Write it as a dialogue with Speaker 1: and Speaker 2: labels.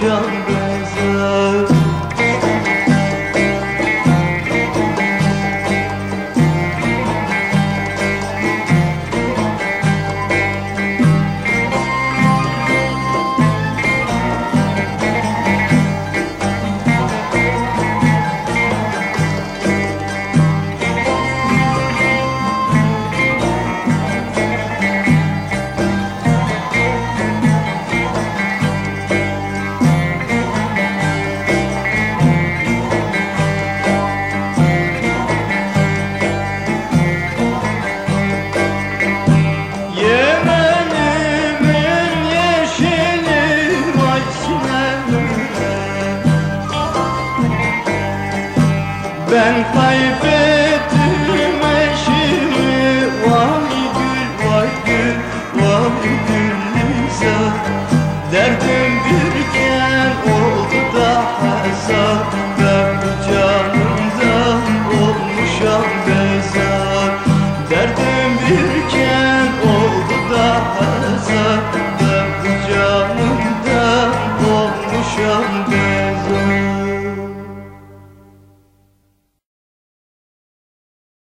Speaker 1: 江 Ben kaybettim eşimi. Vay gül vay gül vay gül Nisan Derdim birken oldu da hesap Ben canımda olmuşam bezar Derdim bir